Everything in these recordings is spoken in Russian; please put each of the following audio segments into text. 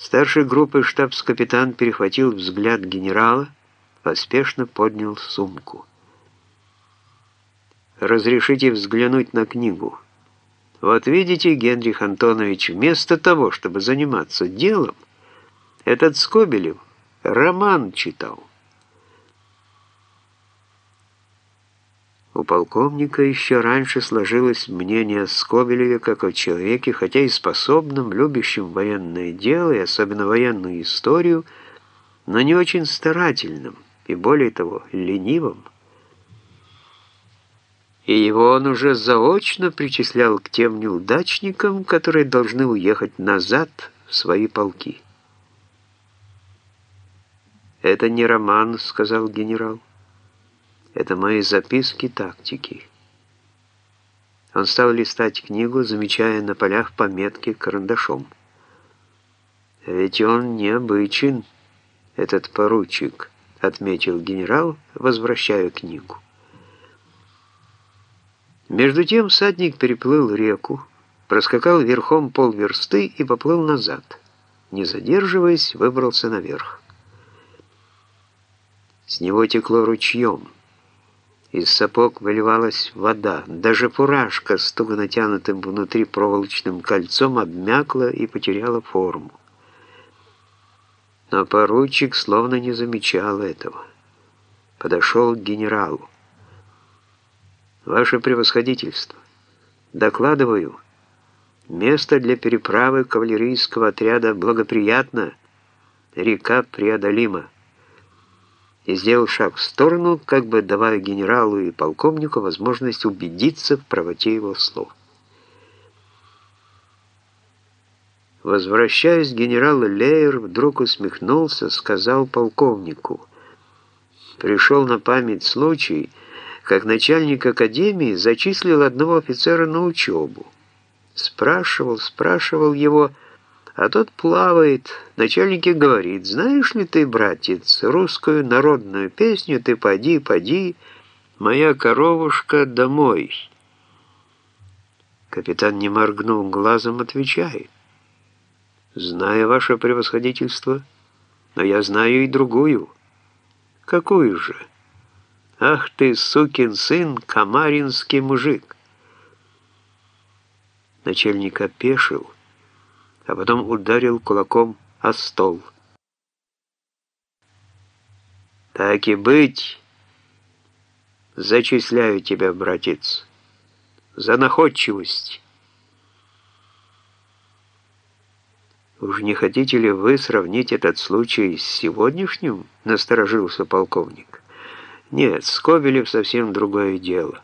Старший группы штабс-капитан перехватил взгляд генерала, поспешно поднял сумку. «Разрешите взглянуть на книгу. Вот видите, Генрих Антонович, вместо того, чтобы заниматься делом, этот Скобелев роман читал». У полковника еще раньше сложилось мнение о Скобелеве как о человеке, хотя и способном, любящем военное дело и особенно военную историю, но не очень старательным и, более того, ленивым. И его он уже заочно причислял к тем неудачникам, которые должны уехать назад в свои полки. «Это не роман», — сказал генерал. Это мои записки тактики. Он стал листать книгу, замечая на полях пометки карандашом. «Ведь он необычен, этот поручик», — отметил генерал, возвращая книгу. Между тем всадник переплыл реку, проскакал верхом полверсты и поплыл назад. Не задерживаясь, выбрался наверх. С него текло ручьем. Из сапог выливалась вода. Даже фуражка с туго натянутым внутри проволочным кольцом обмякла и потеряла форму. Но поручик словно не замечал этого. Подошел к генералу. «Ваше превосходительство, докладываю, место для переправы кавалерийского отряда благоприятно, река преодолима и сделал шаг в сторону, как бы давая генералу и полковнику возможность убедиться в правоте его слов. Возвращаясь, генерал Лейер вдруг усмехнулся, сказал полковнику. Пришел на память случай, как начальник академии зачислил одного офицера на учебу. Спрашивал, спрашивал его, а тот плавает. Начальник говорит, знаешь ли ты, братец, русскую народную песню «Ты поди, поди, моя коровушка домой». Капитан, не моргнул глазом, отвечает. «Знаю ваше превосходительство, но я знаю и другую». «Какую же?» «Ах ты, сукин сын, комаринский мужик!» Начальник опешил а потом ударил кулаком о стол. «Так и быть, зачисляю тебя, братец, за находчивость». «Уж не хотите ли вы сравнить этот случай с сегодняшним?» — насторожился полковник. «Нет, Скобелев совсем другое дело.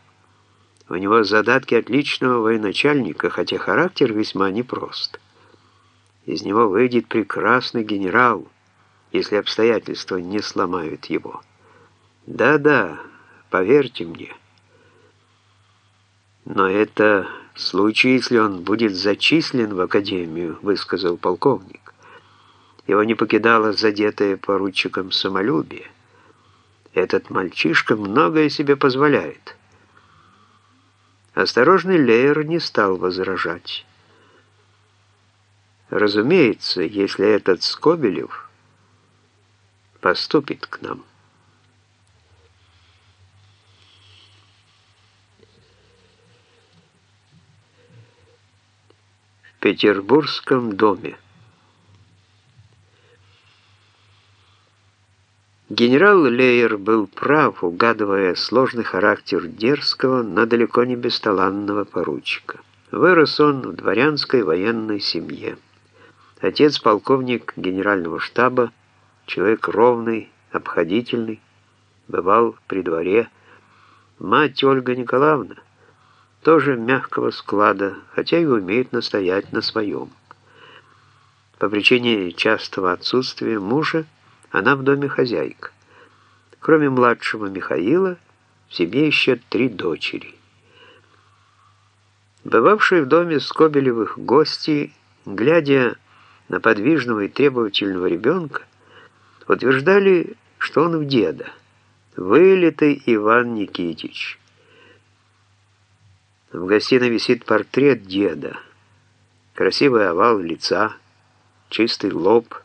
У него задатки отличного военачальника, хотя характер весьма непрост». Из него выйдет прекрасный генерал, если обстоятельства не сломают его. Да-да, поверьте мне. Но это случай, если он будет зачислен в академию, высказал полковник. Его не покидало задетое поручиком самолюбие. Этот мальчишка многое себе позволяет. Осторожный Лейер не стал возражать. Разумеется, если этот Скобелев поступит к нам. В Петербургском доме. Генерал Лейер был прав, угадывая сложный характер дерзкого, но далеко не бесталанного поручика. Вырос он в дворянской военной семье. Отец полковник генерального штаба, человек ровный, обходительный, бывал при дворе. Мать Ольга Николаевна тоже мягкого склада, хотя и умеет настоять на своем. По причине частого отсутствия мужа она в доме хозяйка. Кроме младшего Михаила, в себе еще три дочери. Бывавшие в доме Скобелевых гости, глядя на подвижного и требовательного ребенка, утверждали, что он в деда, вылитый Иван Никитич. В гостиной висит портрет деда, красивый овал лица, чистый лоб,